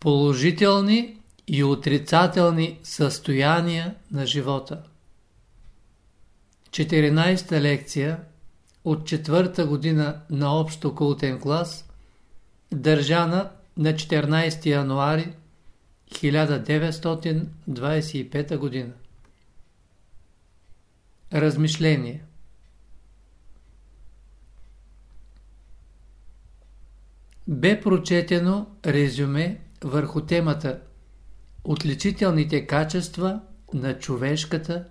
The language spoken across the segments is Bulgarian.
Положителни и отрицателни състояния на живота 14-та лекция от четвърта година на общо култен клас, държана на 14 януари 1925 година. Размишление Бе прочетено резюме върху темата Отличителните качества на човешката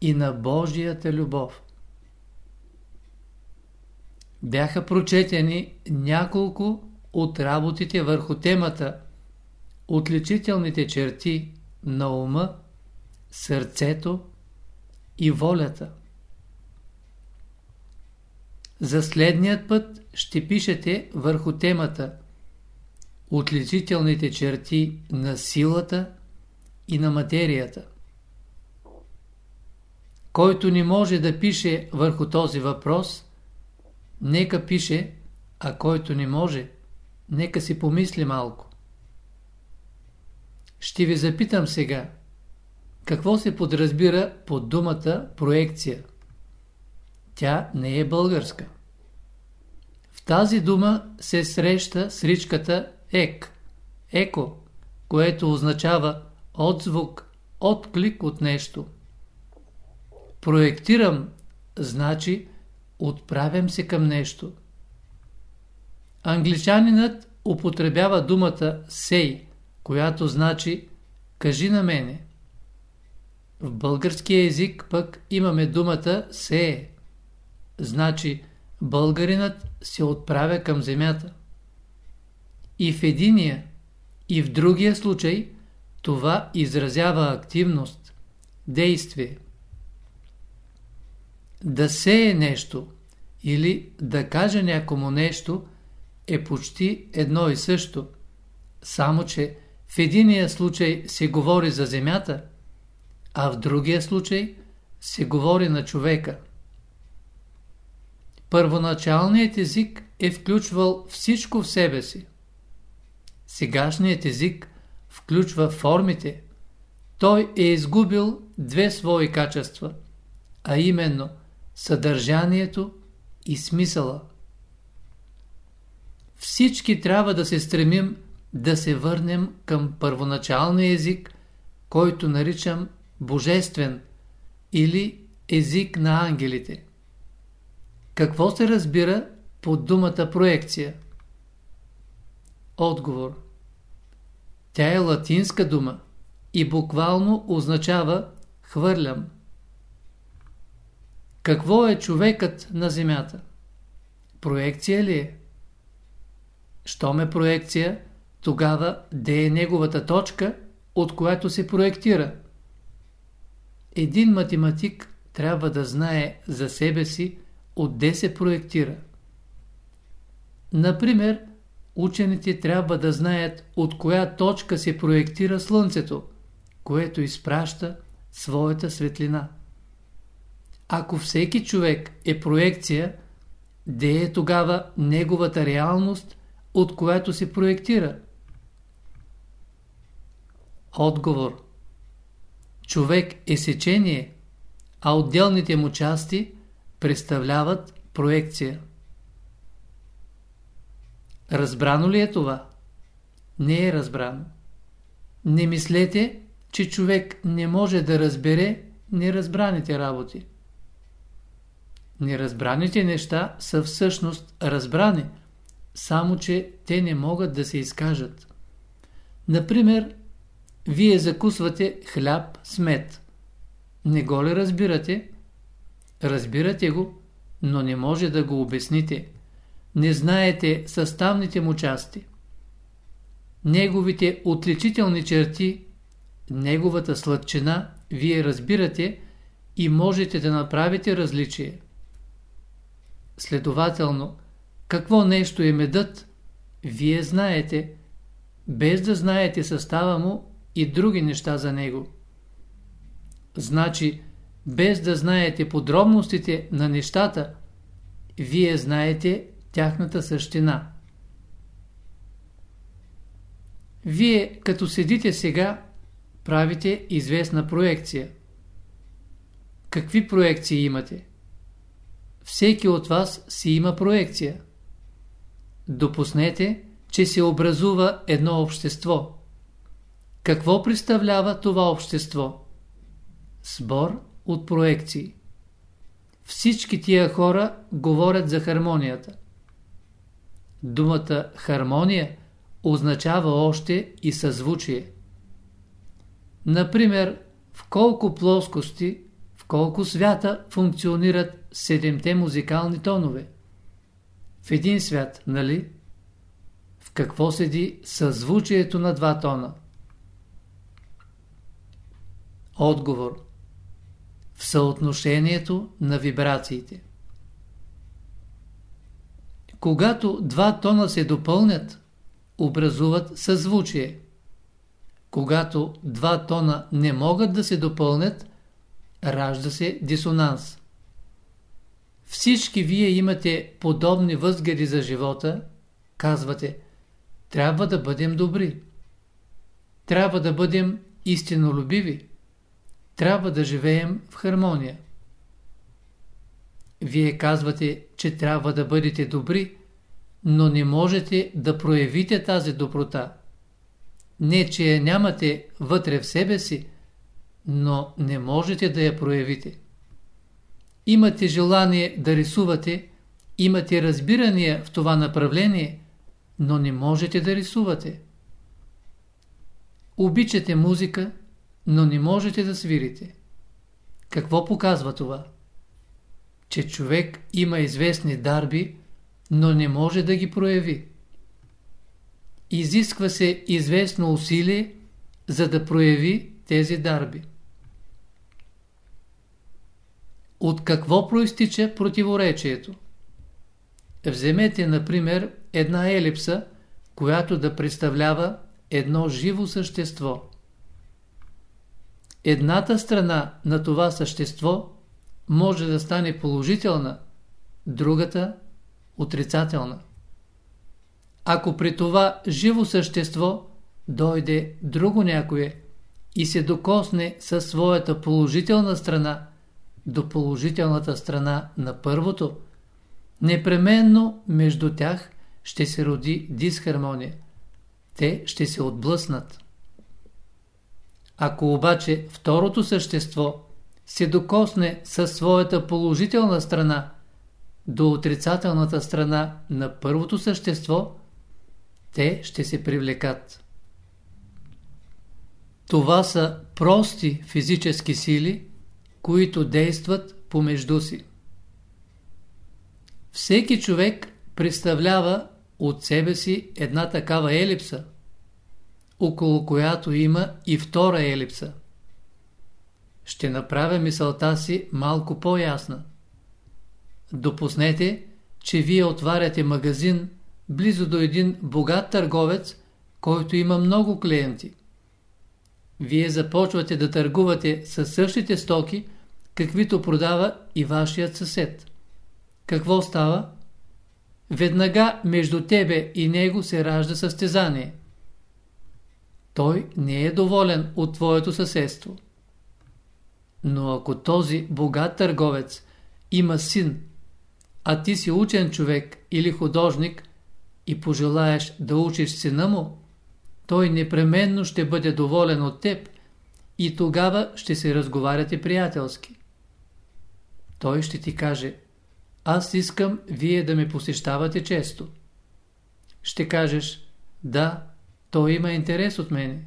и на Божията любов. Бяха прочетени няколко от работите върху темата Отличителните черти на ума, сърцето и волята. За следният път ще пишете върху темата Отличителните черти на силата и на материята. Който не може да пише върху този въпрос, нека пише, а който не може, нека си помисли малко. Ще ви запитам сега, какво се подразбира под думата проекция? Тя не е българска. В тази дума се среща с ричката ек, еко, което означава отзвук, отклик от нещо. Проектирам, значи отправям се към нещо. Англичанинът употребява думата сей, която значи кажи на мене. В българския език пък имаме думата сее. Значи българинът се отправя към земята. И в единия, и в другия случай това изразява активност, действие. Да сее нещо или да каже някому нещо е почти едно и също, само че в единия случай се говори за земята, а в другия случай се говори на човека. Първоначалният език е включвал всичко в себе си. Сегашният език включва формите. Той е изгубил две свои качества, а именно съдържанието и смисъла. Всички трябва да се стремим да се върнем към първоначалния език, който наричам божествен или език на ангелите. Какво се разбира под думата проекция? Отговор Тя е латинска дума и буквално означава хвърлям. Какво е човекът на Земята? Проекция ли е? Щом е проекция, тогава де е неговата точка, от която се проектира? Един математик трябва да знае за себе си отде се проектира. Например, учените трябва да знаят от коя точка се проектира Слънцето, което изпраща своята светлина. Ако всеки човек е проекция, де е тогава неговата реалност, от която се проектира? Отговор Човек е сечение, а отделните му части представляват проекция. Разбрано ли е това? Не е разбрано. Не мислете, че човек не може да разбере неразбраните работи. Неразбраните неща са всъщност разбрани, само че те не могат да се изкажат. Например, вие закусвате хляб с мед. Не го ли разбирате? Разбирате го, но не може да го обясните. Не знаете съставните му части. Неговите отличителни черти, неговата сладчина, вие разбирате и можете да направите различие. Следователно, какво нещо е медът, вие знаете, без да знаете състава му и други неща за него. Значи, без да знаете подробностите на нещата, вие знаете тяхната същина. Вие, като седите сега, правите известна проекция. Какви проекции имате? Всеки от вас си има проекция. Допуснете, че се образува едно общество. Какво представлява това общество? Сбор от проекции. Всички тия хора говорят за хармонията. Думата хармония означава още и съзвучие. Например, в колко плоскости, в колко свята функционират седемте музикални тонове? В един свят, нали? В какво седи съзвучието на два тона? Отговор В съотношението на вибрациите. Когато два тона се допълнят, образуват съзвучие. Когато два тона не могат да се допълнят, ражда се дисонанс. Всички вие имате подобни възгледи за живота, казвате, трябва да бъдем добри. Трябва да бъдем истинолюбиви. Трябва да живеем в хармония. Вие казвате, че трябва да бъдете добри, но не можете да проявите тази доброта. Не, че я нямате вътре в себе си, но не можете да я проявите. Имате желание да рисувате, имате разбирания в това направление, но не можете да рисувате. Обичате музика, но не можете да свирите. Какво показва това? Че човек има известни дарби, но не може да ги прояви. Изисква се известно усилие, за да прояви тези дарби. От какво проистича противоречието? Вземете, например, една елипса, която да представлява едно живо същество. Едната страна на това същество може да стане положителна, другата отрицателна. Ако при това живо същество дойде друго някое и се докосне със своята положителна страна до положителната страна на първото, непременно между тях ще се роди дисхармония. Те ще се отблъснат. Ако обаче второто същество се докосне със своята положителна страна до отрицателната страна на първото същество, те ще се привлекат. Това са прости физически сили, които действат помежду си. Всеки човек представлява от себе си една такава елипса, около която има и втора елипса. Ще направя мисълта си малко по-ясна. Допуснете, че вие отваряте магазин близо до един богат търговец, който има много клиенти. Вие започвате да търгувате със същите стоки, каквито продава и вашият съсед. Какво става? Веднага между тебе и него се ражда състезание. Той не е доволен от твоето съседство. Но ако този богат търговец има син, а ти си учен човек или художник и пожелаеш да учиш сина му, той непременно ще бъде доволен от теб и тогава ще се разговаряте приятелски. Той ще ти каже, аз искам вие да ме посещавате често. Ще кажеш, да, той има интерес от мене.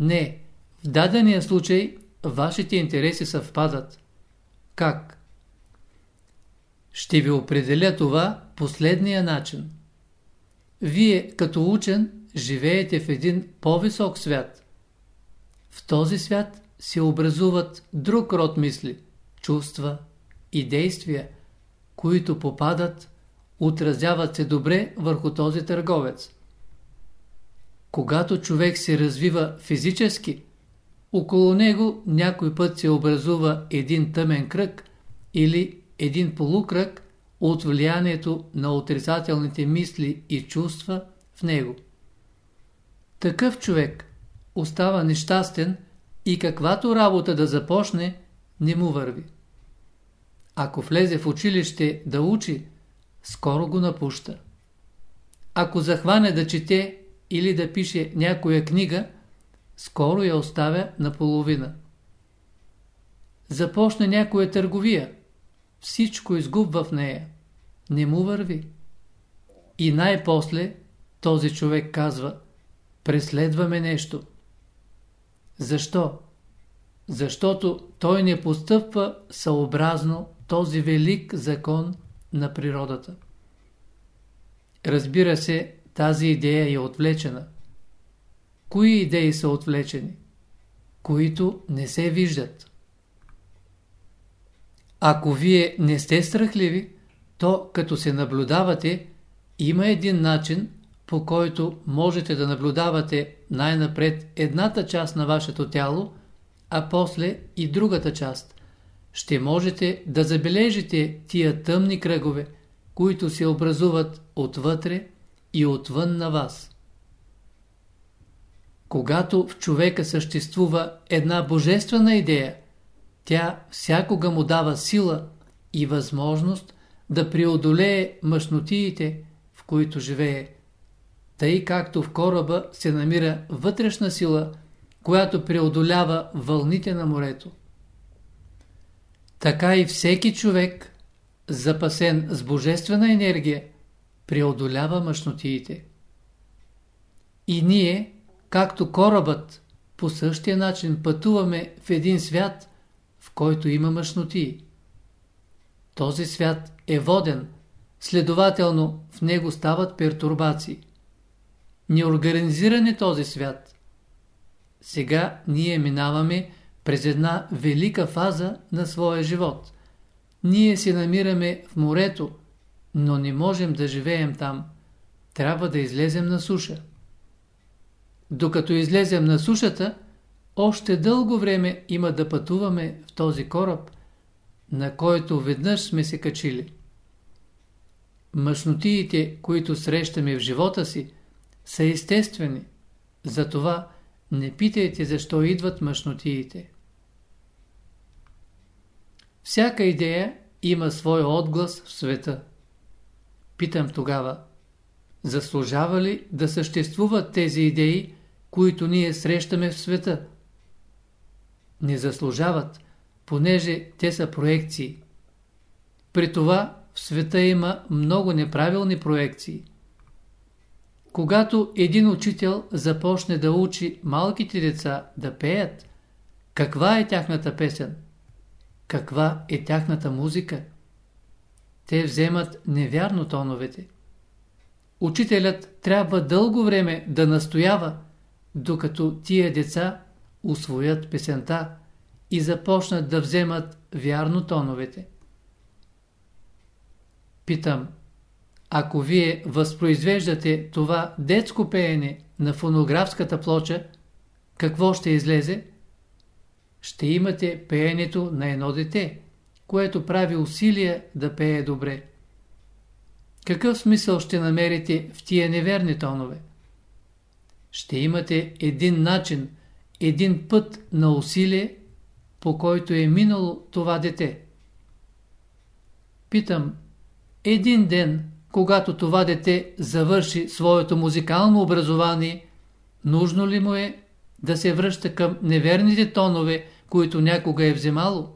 Не, в дадения случай вашите интереси съвпадат. Как? Ще ви определя това последния начин. Вие, като учен, живеете в един по-висок свят. В този свят се образуват друг род мисли, чувства и действия, които попадат, отразяват се добре върху този търговец. Когато човек се развива физически, около него някой път се образува един тъмен кръг или един полукръг от влиянието на отрицателните мисли и чувства в него. Такъв човек остава нещастен и каквато работа да започне, не му върви. Ако влезе в училище да учи, скоро го напуща. Ако захване да чете или да пише някоя книга, скоро я оставя наполовина. Започне някоя търговия, всичко изгубва в нея, не му върви. И най-после този човек казва, преследваме нещо. Защо? Защото той не постъпва съобразно този велик закон на природата. Разбира се, тази идея е отвлечена. Кои идеи са отвлечени? Които не се виждат. Ако вие не сте страхливи, то като се наблюдавате, има един начин, по който можете да наблюдавате най-напред едната част на вашето тяло, а после и другата част. Ще можете да забележите тия тъмни кръгове, които се образуват отвътре и отвън на вас. Когато в човека съществува една божествена идея, тя всякога му дава сила и възможност да преодолее мъжнотиите, в които живее. Тъй както в кораба се намира вътрешна сила, която преодолява вълните на морето. Така и всеки човек, запасен с божествена енергия, преодолява мъжнотиите. И ние, както корабът, по същия начин пътуваме в един свят, в който има мъжноти. Този свят е воден, следователно в него стават пертурбации. Неорганизиран е този свят. Сега ние минаваме през една велика фаза на своя живот. Ние се намираме в морето, но не можем да живеем там. Трябва да излезем на суша. Докато излезем на сушата, още дълго време има да пътуваме в този кораб, на който веднъж сме се качили. Мъжнотиите, които срещаме в живота си, са естествени. Затова не питайте защо идват мъжнотиите. Всяка идея има свой отглас в света. Питам тогава, заслужава ли да съществуват тези идеи, които ние срещаме в света? Не заслужават, понеже те са проекции. При това в света има много неправилни проекции. Когато един учител започне да учи малките деца да пеят, каква е тяхната песен? Каква е тяхната музика? Те вземат невярно тоновете. Учителят трябва дълго време да настоява, докато тия деца усвоят песента и започнат да вземат вярно тоновете. Питам, ако вие възпроизвеждате това детско пеене на фонографската плоча, какво ще излезе? Ще имате пеенето на едно дете, което прави усилия да пее добре. Какъв смисъл ще намерите в тия неверни тонове? Ще имате един начин, един път на усилие, по който е минало това дете. Питам, един ден, когато това дете завърши своето музикално образование, нужно ли му е да се връща към неверните тонове, които някога е вземало?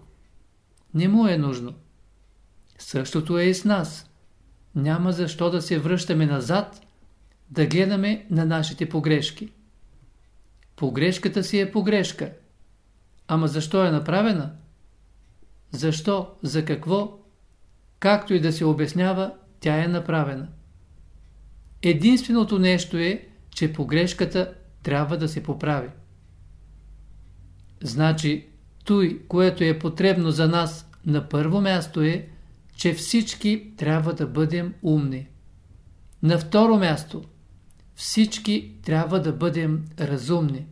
Не му е нужно. Същото е и с нас. Няма защо да се връщаме назад, да гледаме на нашите погрешки. Погрешката си е погрешка. Ама защо е направена? Защо? За какво? Както и да се обяснява, тя е направена. Единственото нещо е, че погрешката трябва да се поправи. Значи, той, което е потребно за нас на първо място е, че всички трябва да бъдем умни. На второ място, всички трябва да бъдем разумни.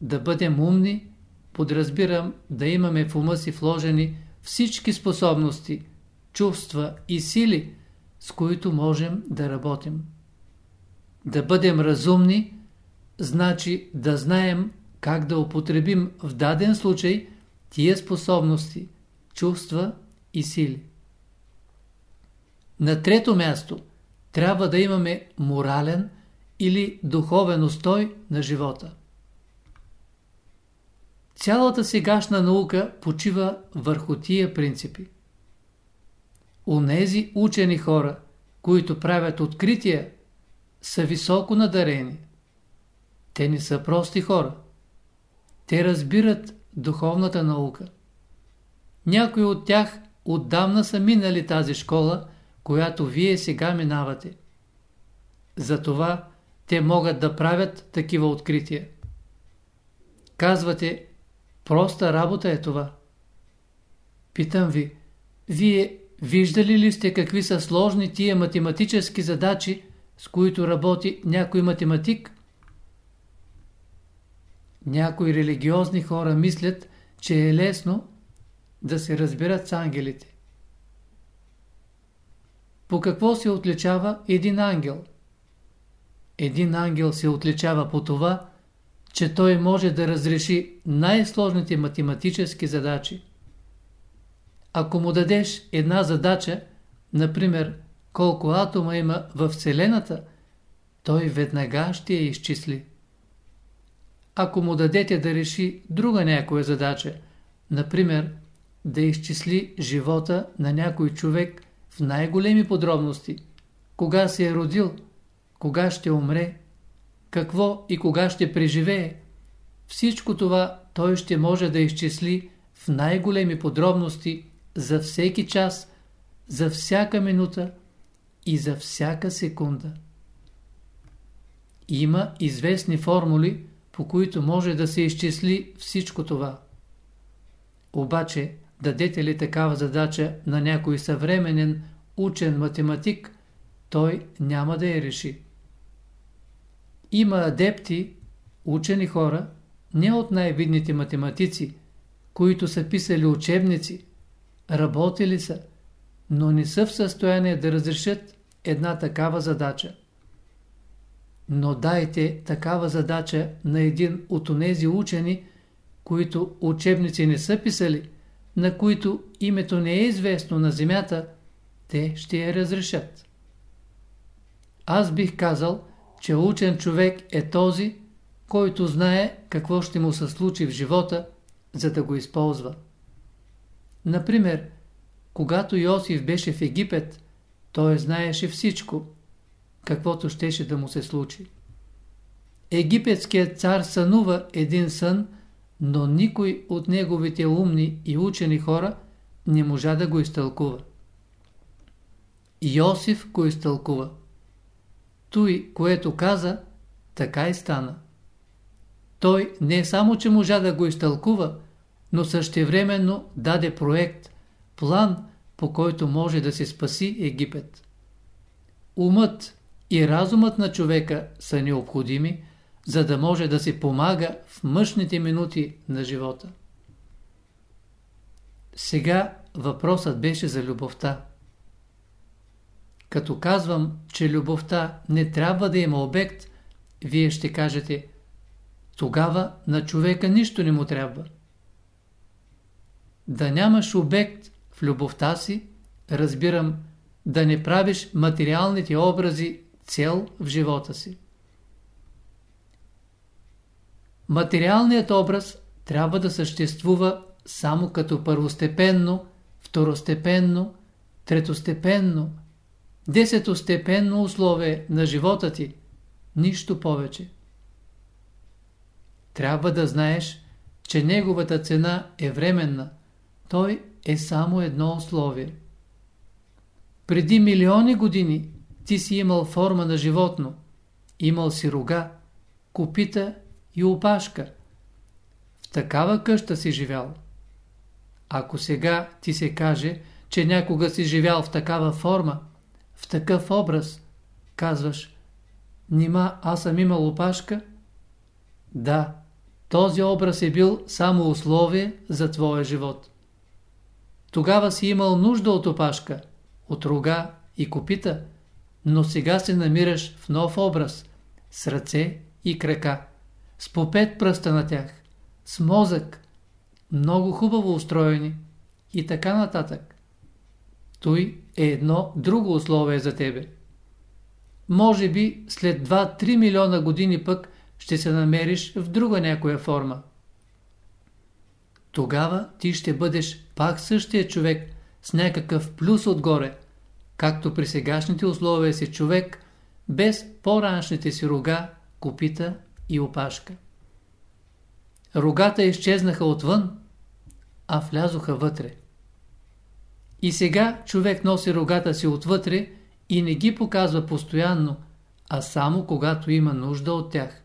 Да бъдем умни, подразбирам да имаме в ума си вложени всички способности, чувства и сили, с които можем да работим. Да бъдем разумни, значи да знаем как да употребим в даден случай тия способности, чувства и сили. На трето място трябва да имаме морален или духовен устой на живота. Цялата сегашна наука почива върху тия принципи. Онези учени хора, които правят открития, са високо надарени. Те не са прости хора. Те разбират духовната наука. Някои от тях отдавна са минали тази школа, която вие сега минавате. Затова те могат да правят такива открития. Казвате, проста работа е това. Питам ви, вие виждали ли сте какви са сложни тия математически задачи, с които работи някой математик? Някои религиозни хора мислят, че е лесно да се разбират с ангелите. По какво се отличава един ангел? Един ангел се отличава по това, че той може да разреши най-сложните математически задачи. Ако му дадеш една задача, например, колко атома има в Вселената, той веднага ще я изчисли. Ако му дадете да реши друга някоя задача, например, да изчисли живота на някой човек в най-големи подробности, кога се е родил, кога ще умре, какво и кога ще преживее, всичко това той ще може да изчисли в най-големи подробности за всеки час, за всяка минута и за всяка секунда. Има известни формули, по които може да се изчисли всичко това. Обаче, дадете ли такава задача на някой съвременен учен математик, той няма да я реши. Има адепти, учени хора, не от най-видните математици, които са писали учебници, работили са, но не са в състояние да разрешат една такава задача. Но дайте такава задача на един от онези учени, които учебници не са писали, на които името не е известно на земята, те ще я разрешат. Аз бих казал, че учен човек е този, който знае какво ще му се случи в живота, за да го използва. Например, когато Йосиф беше в Египет, той знаеше всичко, каквото щеше да му се случи. Египетският цар сънува един сън, но никой от неговите умни и учени хора не можа да го изтълкува. Йосиф го изтълкува. Той, което каза, така и стана. Той не само, че можа да го изтълкува, но същевременно даде проект, план, по който може да се спаси Египет. Умът и разумът на човека са необходими, за да може да се помага в мъжните минути на живота. Сега въпросът беше за любовта. Като казвам, че любовта не трябва да има обект, вие ще кажете, тогава на човека нищо не му трябва. Да нямаш обект в любовта си, разбирам, да не правиш материалните образи цел в живота си. Материалният образ трябва да съществува само като първостепенно, второстепенно, третостепенно, десетостепенно условие на живота ти, нищо повече. Трябва да знаеш, че неговата цена е временна, той е само едно условие. Преди милиони години ти си имал форма на животно, имал си рога, копита и опашка. В такава къща си живял. Ако сега ти се каже, че някога си живял в такава форма, в такъв образ, казваш, нима аз съм имал опашка? Да, този образ е бил само условие за твоя живот. Тогава си имал нужда от опашка, от рога и копита, но сега се намираш в нов образ, с ръце и крака. С по пет пръста на тях, с мозък, много хубаво устроени и така нататък. Той е едно друго условие за тебе. Може би след 2-3 милиона години пък ще се намериш в друга някоя форма. Тогава ти ще бъдеш пак същия човек с някакъв плюс отгоре, както при сегашните условия си човек, без по-раншните си рога, копита и опашка. Рогата изчезнаха отвън, а влязоха вътре. И сега човек носи рогата си отвътре и не ги показва постоянно, а само когато има нужда от тях.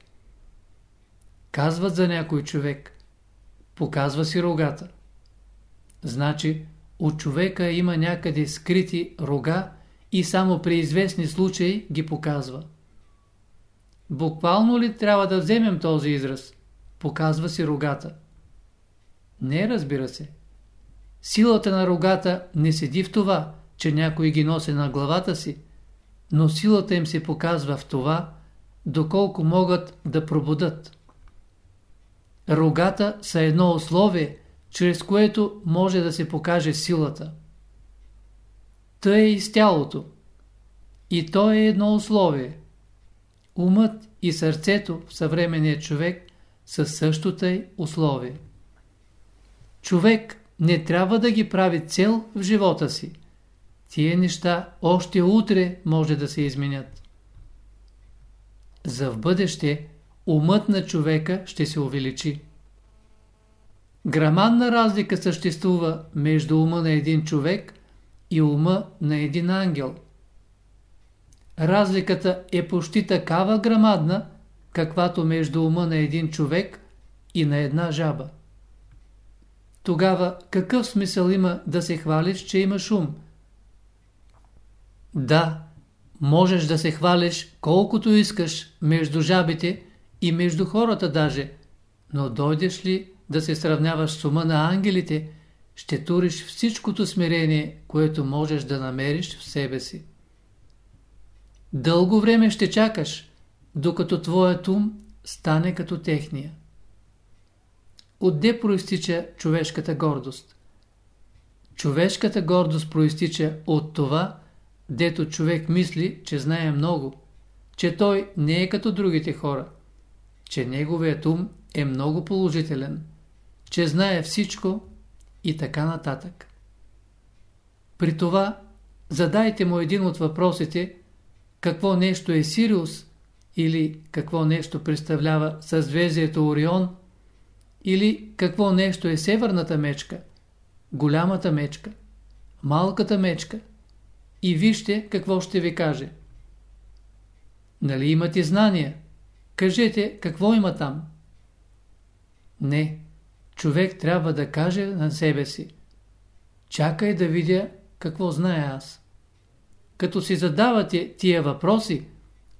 Казват за някой човек, показва си рогата. Значи, от човека има някъде скрити рога и само при известни случаи ги показва. Буквално ли трябва да вземем този израз? Показва си рогата. Не, разбира се. Силата на рогата не седи в това, че някой ги носи на главата си, но силата им се показва в това, доколко могат да пробудат. Рогата са едно условие, чрез което може да се покаже силата. Тъй е и с тялото. И то е едно условие. Умът и сърцето в съвременния човек са същото и условие. Човек не трябва да ги прави цел в живота си. Тие неща още утре може да се изменят. За в бъдеще умът на човека ще се увеличи. Грамадна разлика съществува между ума на един човек и ума на един ангел. Разликата е почти такава грамадна, каквато между ума на един човек и на една жаба. Тогава какъв смисъл има да се хвалиш, че имаш ум? Да, можеш да се хвалиш колкото искаш между жабите и между хората даже, но дойдеш ли да се сравняваш с ума на ангелите, ще туриш всичкото смирение, което можеш да намериш в себе си. Дълго време ще чакаш, докато твоят ум стане като техния. Отде проистича човешката гордост? Човешката гордост проистича от това, дето човек мисли, че знае много, че той не е като другите хора, че неговият ум е много положителен, че знае всичко и така нататък. При това задайте му един от въпросите какво нещо е Сириус или какво нещо представлява съзвездието Орион или какво нещо е Северната мечка, голямата мечка, малката мечка и вижте какво ще ви каже. Нали имате знания? Кажете какво има там. Не, човек трябва да каже на себе си. Чакай да видя какво знае аз. Като си задавате тия въпроси,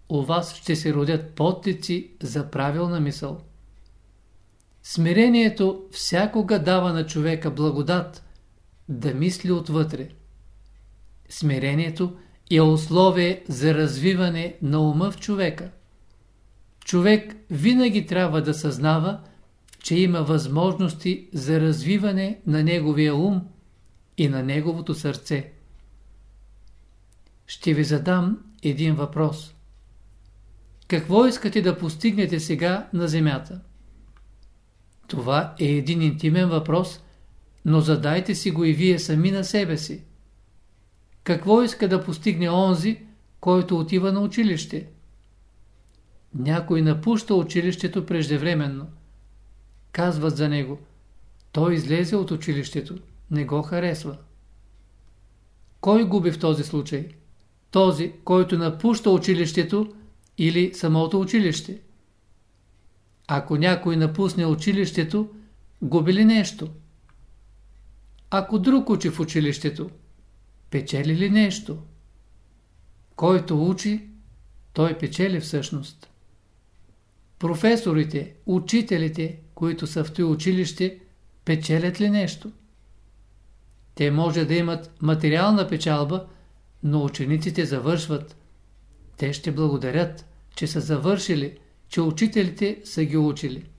у вас ще се родят подтици за правилна мисъл. Смирението всякога дава на човека благодат да мисли отвътре. Смирението е условие за развиване на ума в човека. Човек винаги трябва да съзнава, че има възможности за развиване на неговия ум и на неговото сърце. Ще ви задам един въпрос. Какво искате да постигнете сега на Земята? Това е един интимен въпрос, но задайте си го и вие сами на себе си. Какво иска да постигне онзи, който отива на училище? Някой напуща училището преждевременно. Казват за него. Той излезе от училището. Не го харесва. Кой губи в този случай? Този, който напуща училището или самото училище? Ако някой напусне училището, губи ли нещо? Ако друг учи в училището, печели ли нещо? Който учи, той печели всъщност. Професорите, учителите, които са в този училище, печелят ли нещо? Те може да имат материална печалба, но учениците завършват. Те ще благодарят, че са завършили че учителите са ги учили.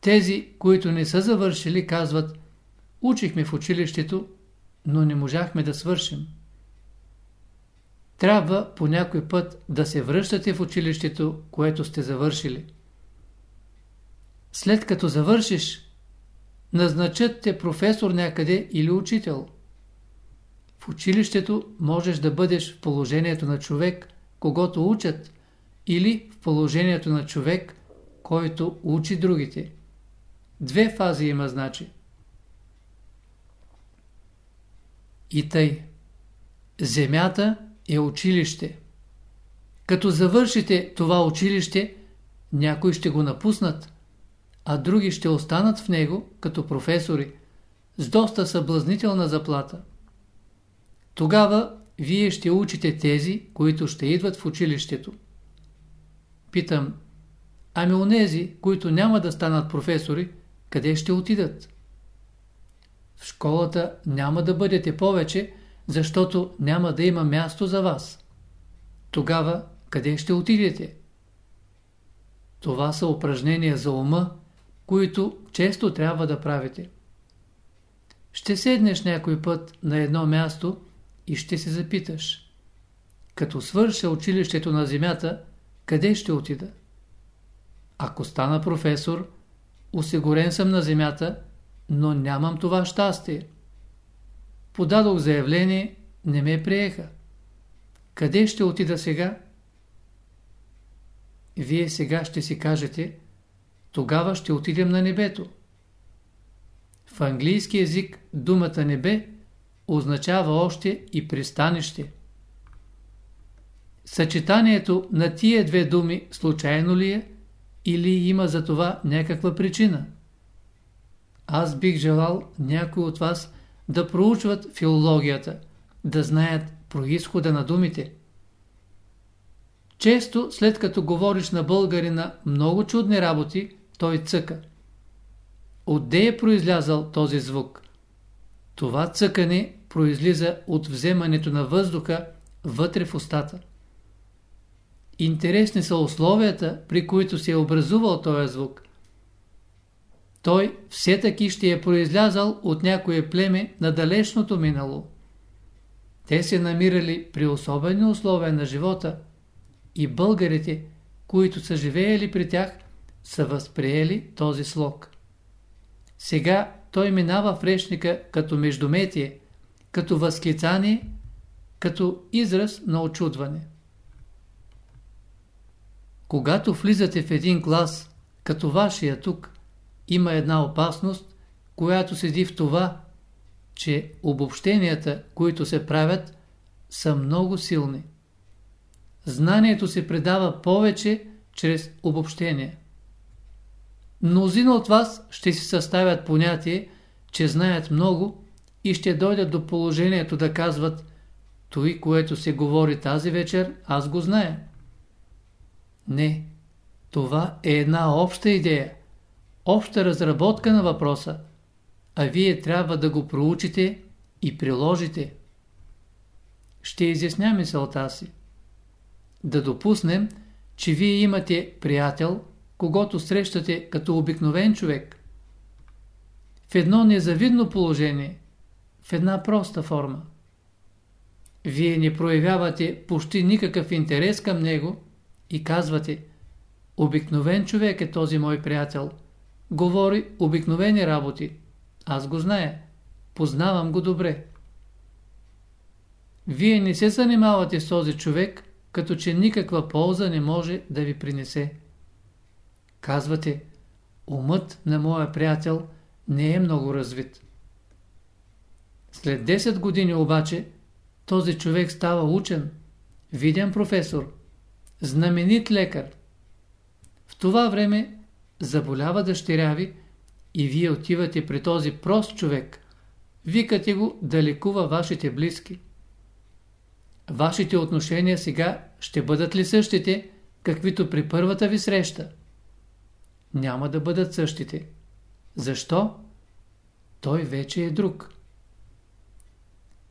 Тези, които не са завършили, казват Учихме в училището, но не можахме да свършим. Трябва по някой път да се връщате в училището, което сте завършили. След като завършиш, назначат те професор някъде или учител. В училището можеш да бъдеш в положението на човек, когато учат, или в положението на човек, който учи другите. Две фази има значи. И тъй. Земята е училище. Като завършите това училище, някои ще го напуснат, а други ще останат в него като професори, с доста съблазнителна заплата. Тогава вие ще учите тези, които ще идват в училището. Питам, ами онези, които няма да станат професори, къде ще отидат? В школата няма да бъдете повече, защото няма да има място за вас. Тогава къде ще отидете? Това са упражнения за ума, които често трябва да правите. Ще седнеш някой път на едно място и ще се запиташ. Като свърша училището на земята, къде ще отида? Ако стана професор, осигурен съм на земята, но нямам това щастие. Подадох заявление, не ме приеха. Къде ще отида сега? Вие сега ще си кажете, тогава ще отидем на небето. В английски язик думата небе означава още и пристанище. Съчетанието на тия две думи случайно ли е или има за това някаква причина? Аз бих желал някой от вас да проучват филологията, да знаят происхода на думите. Често, след като говориш на българина много чудни работи, той цъка. Отде е произлязал този звук? Това цъкане произлиза от вземането на въздуха вътре в устата. Интересни са условията, при които се е образувал този звук. Той все таки ще е произлязал от някое племе на далечното минало. Те се намирали при особени условия на живота и българите, които са живеели при тях, са възприели този слог. Сега той минава в речника като междуметие, като възклицание, като израз на очудване. Когато влизате в един клас, като вашия тук, има една опасност, която седи в това, че обобщенията, които се правят, са много силни. Знанието се предава повече чрез обобщение. Мнозина от вас ще си съставят понятие, че знаят много и ще дойдат до положението да казват той, което се говори тази вечер, аз го зная. Не, това е една обща идея, обща разработка на въпроса, а вие трябва да го проучите и приложите. Ще изясня мисълта си. Да допуснем, че вие имате приятел, когато срещате като обикновен човек. В едно незавидно положение, в една проста форма. Вие не проявявате почти никакъв интерес към него и казвате Обикновен човек е този мой приятел. Говори обикновени работи. Аз го зная. Познавам го добре. Вие не се занимавате с този човек, като че никаква полза не може да ви принесе. Казвате, умът на моя приятел не е много развит. След 10 години обаче този човек става учен, виден професор, знаменит лекар. В това време заболява дъщеря ви и вие отивате при този прост човек, викате го да лекува вашите близки. Вашите отношения сега ще бъдат ли същите, каквито при първата ви среща? Няма да бъдат същите. Защо? Той вече е друг.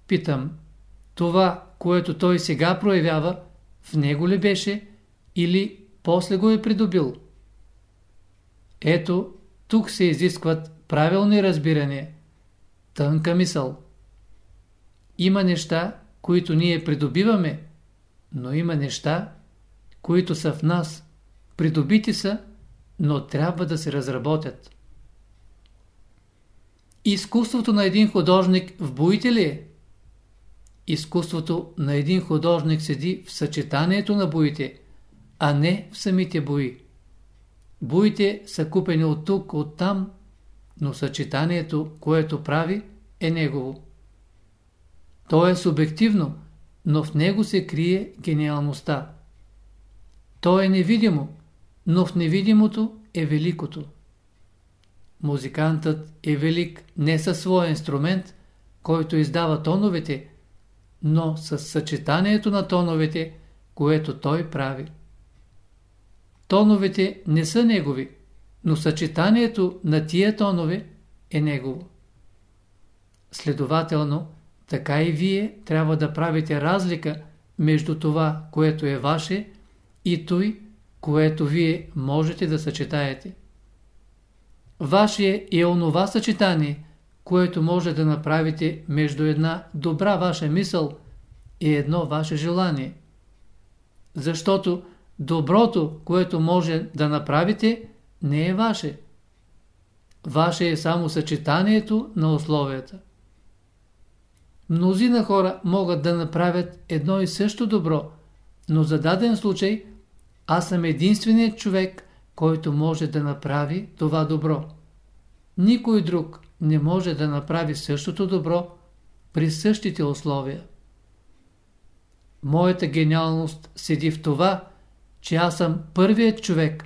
Питам, това, което той сега проявява, в него ли беше или после го е придобил. Ето, тук се изискват правилни разбирания, тънка мисъл. Има неща, които ние придобиваме, но има неща, които са в нас, придобити са, но трябва да се разработят. Изкуството на един художник в боите ли е? Изкуството на един художник седи в съчетанието на боите, а не в самите бои. Боите са купени от тук, от там, но съчетанието, което прави, е негово. То е субективно, но в него се крие гениалността. То е невидимо, но в невидимото е великото. Музикантът е велик не със своя инструмент, който издава тоновете, но с съчетанието на тоновете, което той прави. Тоновете не са негови, но съчетанието на тия тонове е негово. Следователно, така и вие трябва да правите разлика между това, което е ваше и той, което вие можете да съчетаете. Ваше е онова съчетание, което може да направите между една добра ваша мисъл и едно ваше желание. Защото доброто, което може да направите, не е ваше. Ваше е само съчетанието на условията. Мнозина хора могат да направят едно и също добро, но за даден случай аз съм единственият човек, който може да направи това добро. Никой друг не може да направи същото добро при същите условия. Моята гениалност седи в това, че аз съм първият човек,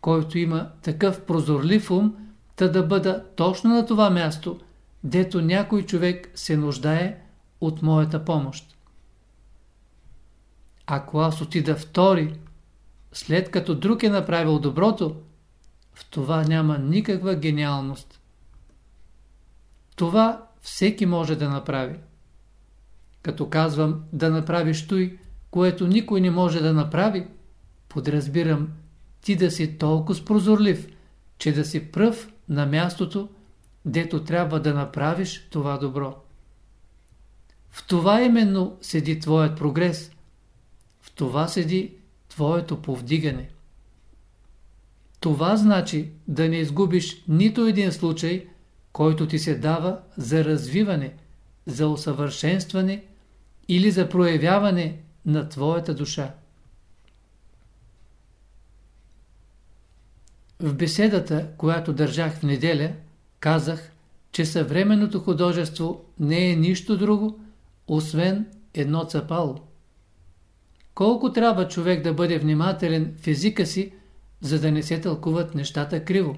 който има такъв прозорлив ум, та да бъда точно на това място, дето някой човек се нуждае от моята помощ. Ако аз отида втори, след като друг е направил доброто, в това няма никаква гениалност. Това всеки може да направи. Като казвам да направиш той, което никой не може да направи, подразбирам ти да си толкова прозорлив, че да си пръв на мястото, дето трябва да направиш това добро. В това именно седи твоят прогрес. В това седи твоето повдигане. Това значи да не изгубиш нито един случай, който ти се дава за развиване, за усъвършенстване или за проявяване на твоята душа. В беседата, която държах в неделя, казах, че съвременното художество не е нищо друго, освен едно цапало. Колко трябва човек да бъде внимателен в езика си, за да не се тълкуват нещата криво?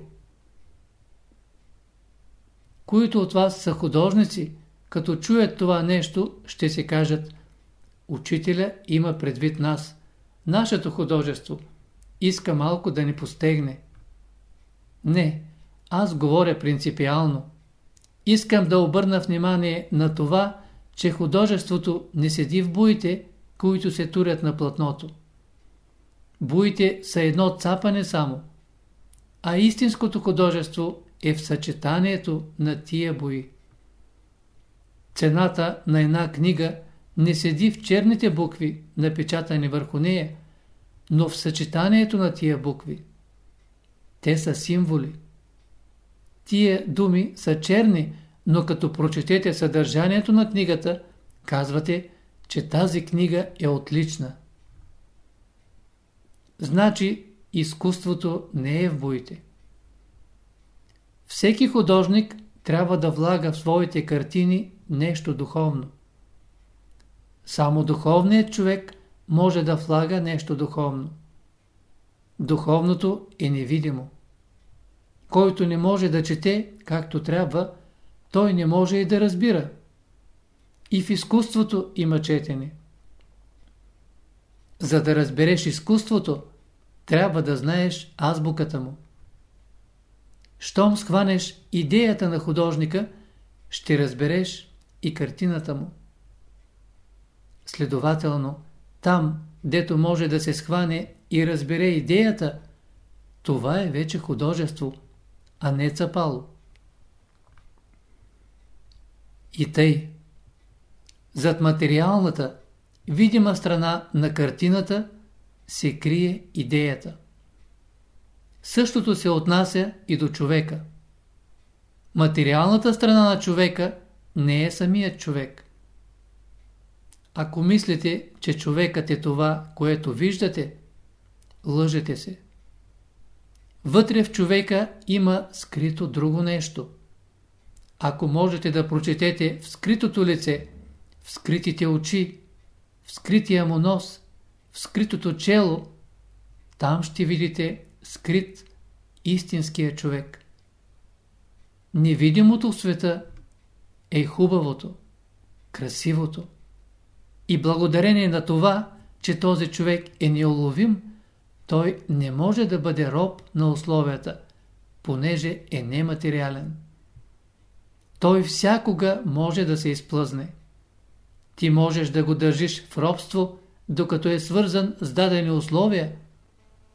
Които от вас са художници, като чуят това нещо, ще си кажат Учителя има предвид нас, нашето художество, иска малко да ни постегне. Не, аз говоря принципиално. Искам да обърна внимание на това, че художеството не седи в буите, които се турят на платното. Буите са едно цапане само, а истинското художество е в съчетанието на тия бои. Цената на една книга не седи в черните букви, напечатани върху нея, но в съчетанието на тия букви. Те са символи. Тия думи са черни, но като прочетете съдържанието на книгата, казвате, че тази книга е отлична. Значи, изкуството не е в боите. Всеки художник трябва да влага в своите картини нещо духовно. Само духовният човек може да влага нещо духовно. Духовното е невидимо. Който не може да чете както трябва, той не може и да разбира. И в изкуството има четене. За да разбереш изкуството, трябва да знаеш азбуката му. Щом схванеш идеята на художника, ще разбереш и картината му. Следователно, там, дето може да се схване и разбере идеята, това е вече художество, а не цапало. И тъй, зад материалната, видима страна на картината се крие идеята. Същото се отнася и до човека. Материалната страна на човека не е самият човек. Ако мислите, че човекът е това, което виждате, лъжете се. Вътре в човека има скрито друго нещо. Ако можете да прочетете в скритото лице, в скритите очи, в скрития му нос, в скритото чело, там ще видите скрит истинския човек. Невидимото в света е хубавото, красивото. И благодарение на това, че този човек е неуловим, той не може да бъде роб на условията, понеже е нематериален. Той всякога може да се изплъзне. Ти можеш да го държиш в робство, докато е свързан с дадени условия,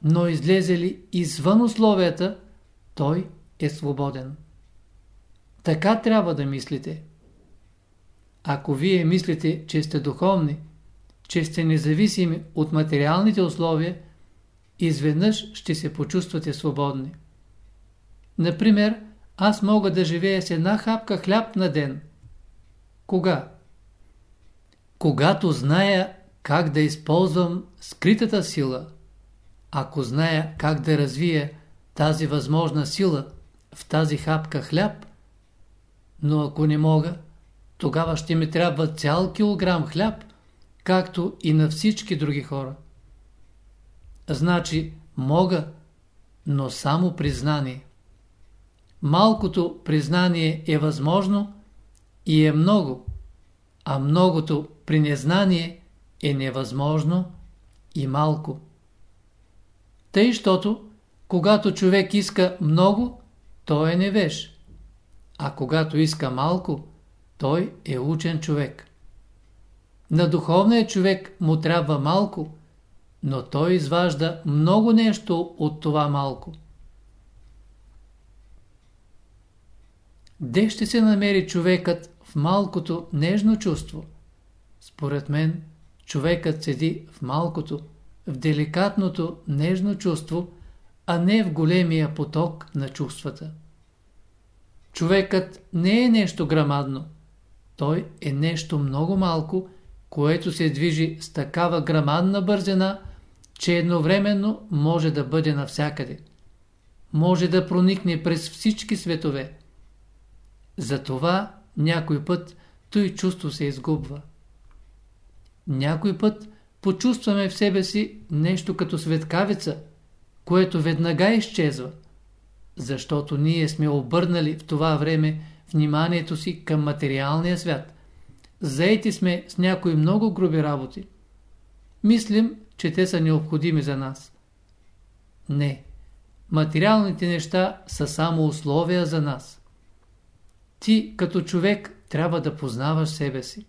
но излезе ли извън условията, той е свободен. Така трябва да мислите. Ако вие мислите, че сте духовни, че сте независими от материалните условия, изведнъж ще се почувствате свободни. Например, аз мога да живея с една хапка хляб на ден. Кога? Когато зная как да използвам скритата сила, ако зная как да развия тази възможна сила в тази хапка хляб, но ако не мога, тогава ще ми трябва цял килограм хляб, както и на всички други хора. Значи мога, но само признание. Малкото признание е възможно и е много, а многото при незнание е невъзможно и малко. Тъй, щото, когато човек иска много, той е невеж, а когато иска малко, той е учен човек. На духовния човек му трябва малко, но той изважда много нещо от това малко. Де ще се намери човекът в малкото нежно чувство? Според мен, човекът седи в малкото, в деликатното нежно чувство, а не в големия поток на чувствата. Човекът не е нещо грамадно. Той е нещо много малко, което се движи с такава грамадна бързина, че едновременно може да бъде навсякъде. Може да проникне през всички светове. Затова някой път той чувство се изгубва. Някой път почувстваме в себе си нещо като светкавица, което веднага изчезва, защото ние сме обърнали в това време вниманието си към материалния свят. Заети сме с някои много груби работи. Мислим, че те са необходими за нас. Не. Материалните неща са само условия за нас. Ти, като човек, трябва да познаваш себе си.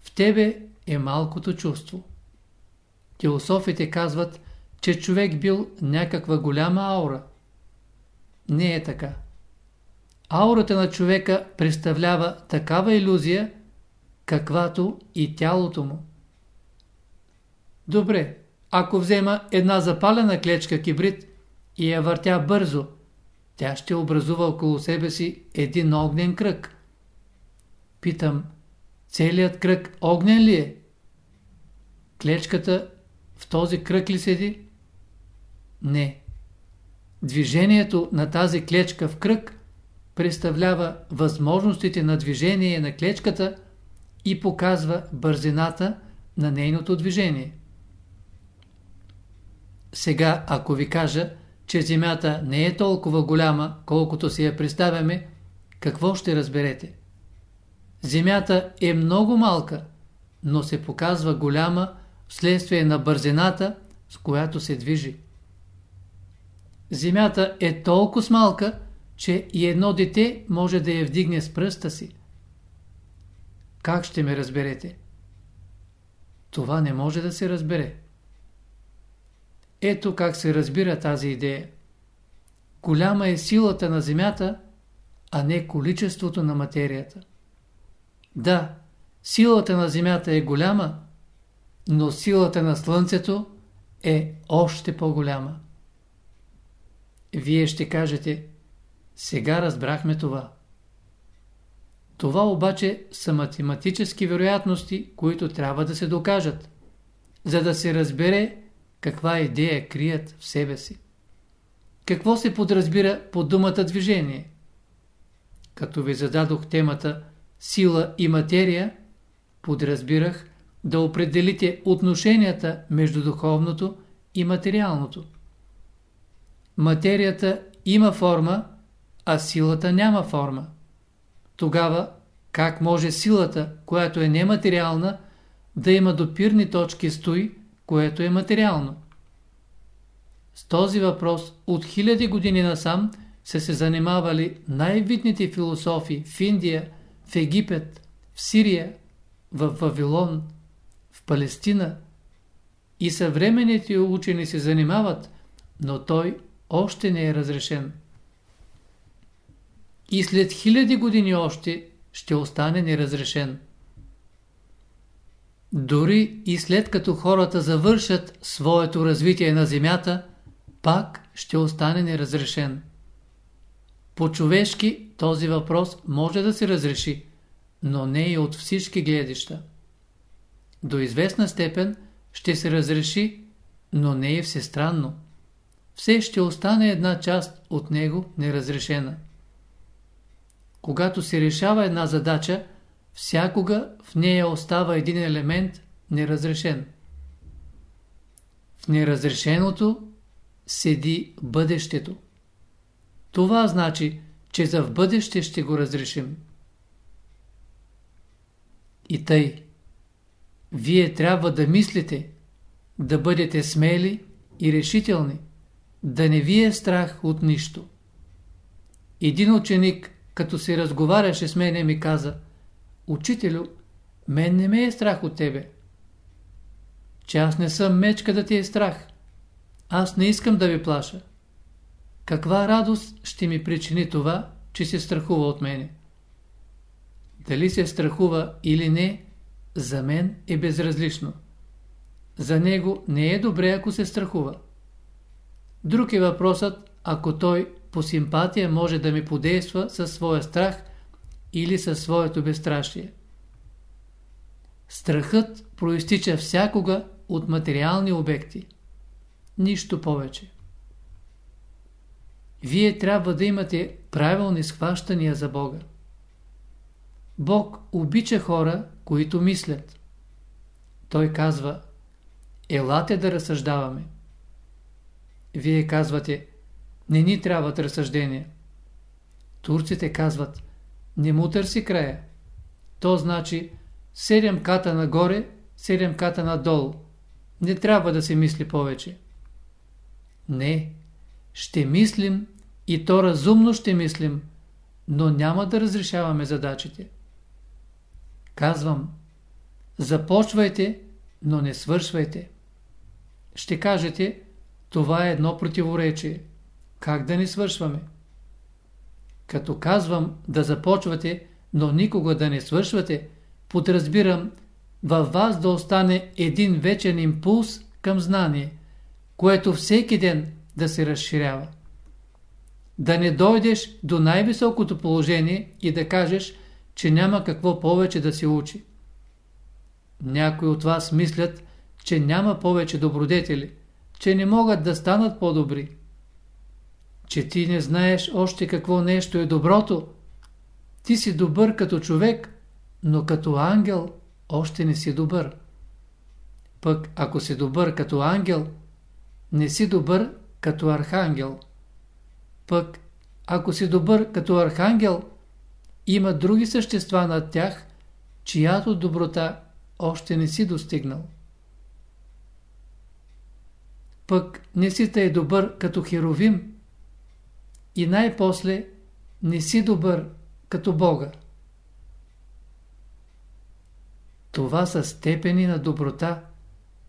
В тебе е малкото чувство. Теософите казват, че човек бил някаква голяма аура. Не е така. Аурата на човека представлява такава иллюзия, каквато и тялото му. Добре, ако взема една запалена клечка кибрид и я въртя бързо, тя ще образува около себе си един огнен кръг. Питам, целият кръг огнен ли е? Клечката в този кръг ли седи? Не. Движението на тази клечка в кръг представлява възможностите на движение на клечката и показва бързината на нейното движение. Сега, ако ви кажа, че Земята не е толкова голяма, колкото си я представяме, какво ще разберете? Земята е много малка, но се показва голяма вследствие на бързината, с която се движи. Земята е толкова малка, че и едно дете може да я вдигне с пръста си. Как ще ме разберете? Това не може да се разбере. ето как се разбира тази идея. Голяма е силата на Земята, а не количеството на материята. Да, силата на Земята е голяма, но силата на Слънцето е още по-голяма. Вие ще кажете, сега разбрахме това. Това обаче са математически вероятности, които трябва да се докажат, за да се разбере каква идея крият в себе си. Какво се подразбира по думата движение? Като ви зададох темата сила и материя, подразбирах да определите отношенията между духовното и материалното. Материята има форма, а силата няма форма. Тогава как може силата, която е нематериална, да има допирни точки с той, което е материално? С този въпрос от хиляди години насам са се занимавали най-видните философи в Индия, в Египет, в Сирия, в Вавилон, Палестина. И съвременните учени се занимават, но той още не е разрешен. И след хиляди години още ще остане неразрешен. Дори и след като хората завършат своето развитие на Земята, пак ще остане неразрешен. По-човешки този въпрос може да се разреши, но не и от всички гледища. До известна степен ще се разреши, но не и всестранно. Все ще остане една част от него неразрешена. Когато се решава една задача, всякога в нея остава един елемент неразрешен. В неразрешеното седи бъдещето. Това значи, че за в бъдеще ще го разрешим. И тъй, вие трябва да мислите, да бъдете смели и решителни, да не ви е страх от нищо. Един ученик, като се разговаряше с мене, ми каза, Учителю, мен не ме е страх от тебе. Че аз не съм мечка да ти е страх. Аз не искам да ви плаша. Каква радост ще ми причини това, че се страхува от мене? Дали се страхува или не, за мен е безразлично. За него не е добре, ако се страхува. Друг е въпросът, ако той по симпатия може да ми подейства със своя страх или със своето безстрашие. Страхът проистича всякога от материални обекти. Нищо повече. Вие трябва да имате правилни схващания за Бога. Бог обича хора, които мислят. Той казва, елате да разсъждаваме. Вие казвате, не ни трябват разсъждения. Турците казват, не му търси края. То значи, седем ката нагоре, седем ката надолу. Не трябва да се мисли повече. Не, ще мислим и то разумно ще мислим, но няма да разрешаваме задачите. Казвам, започвайте, но не свършвайте. Ще кажете, това е едно противоречие. Как да не свършваме? Като казвам да започвате, но никога да не свършвате, подразбирам във вас да остане един вечен импулс към знание, което всеки ден да се разширява. Да не дойдеш до най-високото положение и да кажеш, че няма какво повече да се учи. Някои от вас мислят, че няма повече добродетели, че не могат да станат по-добри. Че ти не знаеш още какво нещо е доброто. Ти си добър като човек, но като ангел още не си добър. Пък ако си добър като ангел, не си добър като архангел. Пък ако си добър като архангел, има други същества над тях, чиято доброта още не си достигнал. Пък не си тъй добър като херовим и най-после не си добър като Бога. Това са степени на доброта,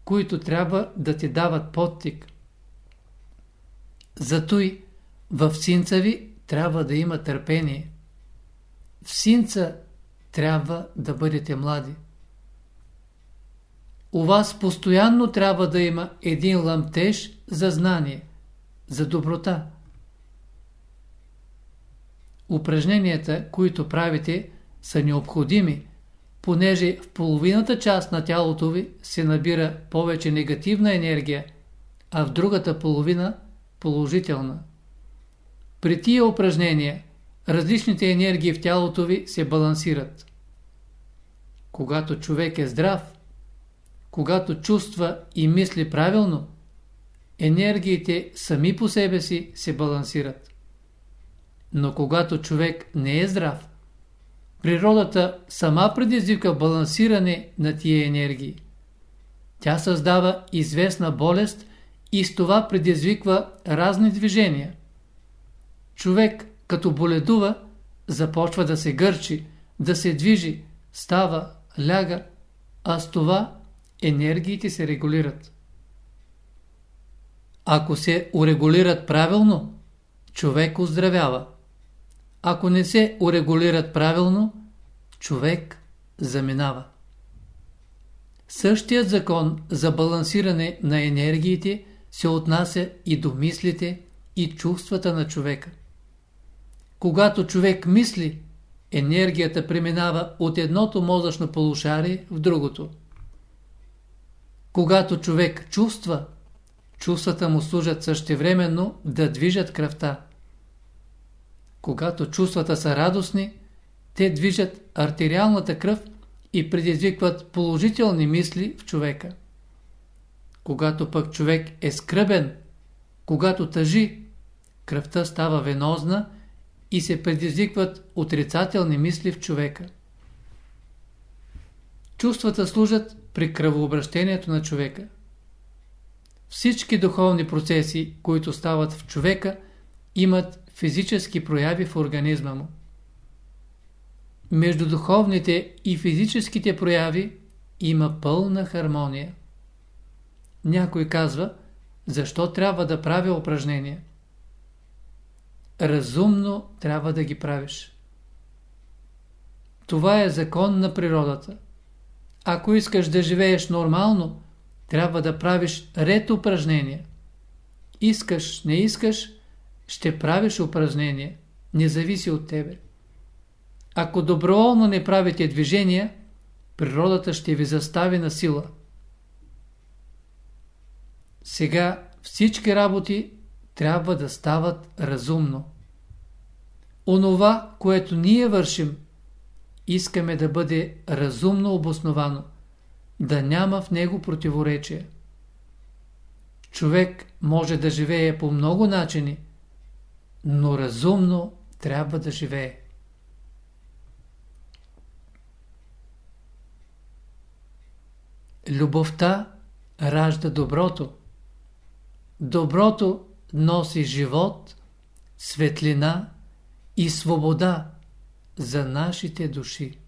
които трябва да ти дават подтик, Зато и в синца ви трябва да има търпение. В синца трябва да бъдете млади. У вас постоянно трябва да има един ламтеж за знание, за доброта. Упражненията, които правите, са необходими, понеже в половината част на тялото ви се набира повече негативна енергия, а в другата половина положителна. При тия упражнения различните енергии в тялото ви се балансират. Когато човек е здрав, когато чувства и мисли правилно, енергиите сами по себе си се балансират. Но когато човек не е здрав, природата сама предизвика балансиране на тия енергии. Тя създава известна болест и с това предизвиква разни движения. Човек, като боледува, започва да се гърчи, да се движи, става, ляга, а с това енергиите се регулират. Ако се урегулират правилно, човек оздравява. Ако не се урегулират правилно, човек заминава. Същият закон за балансиране на енергиите се отнася и до мислите и чувствата на човека. Когато човек мисли, енергията преминава от едното мозъчно полушарие в другото. Когато човек чувства, чувствата му служат същевременно да движат кръвта. Когато чувствата са радостни, те движат артериалната кръв и предизвикват положителни мисли в човека. Когато пък човек е скръбен, когато тъжи, кръвта става венозна и се предизвикват отрицателни мисли в човека. Чувствата служат при кръвообращението на човека. Всички духовни процеси, които стават в човека, имат физически прояви в организма му. Между духовните и физическите прояви има пълна хармония. Някой казва, защо трябва да правя упражнения? Разумно трябва да ги правиш. Това е закон на природата. Ако искаш да живееш нормално, трябва да правиш ред упражнения. Искаш, не искаш, ще правиш упражнения. Не зависи от тебе. Ако доброволно не правите движения, природата ще ви застави на сила. Сега всички работи трябва да стават разумно. Онова, което ние вършим, искаме да бъде разумно обосновано, да няма в него противоречие. Човек може да живее по много начини, но разумно трябва да живее. Любовта ражда доброто. Доброто носи живот, светлина и свобода за нашите души.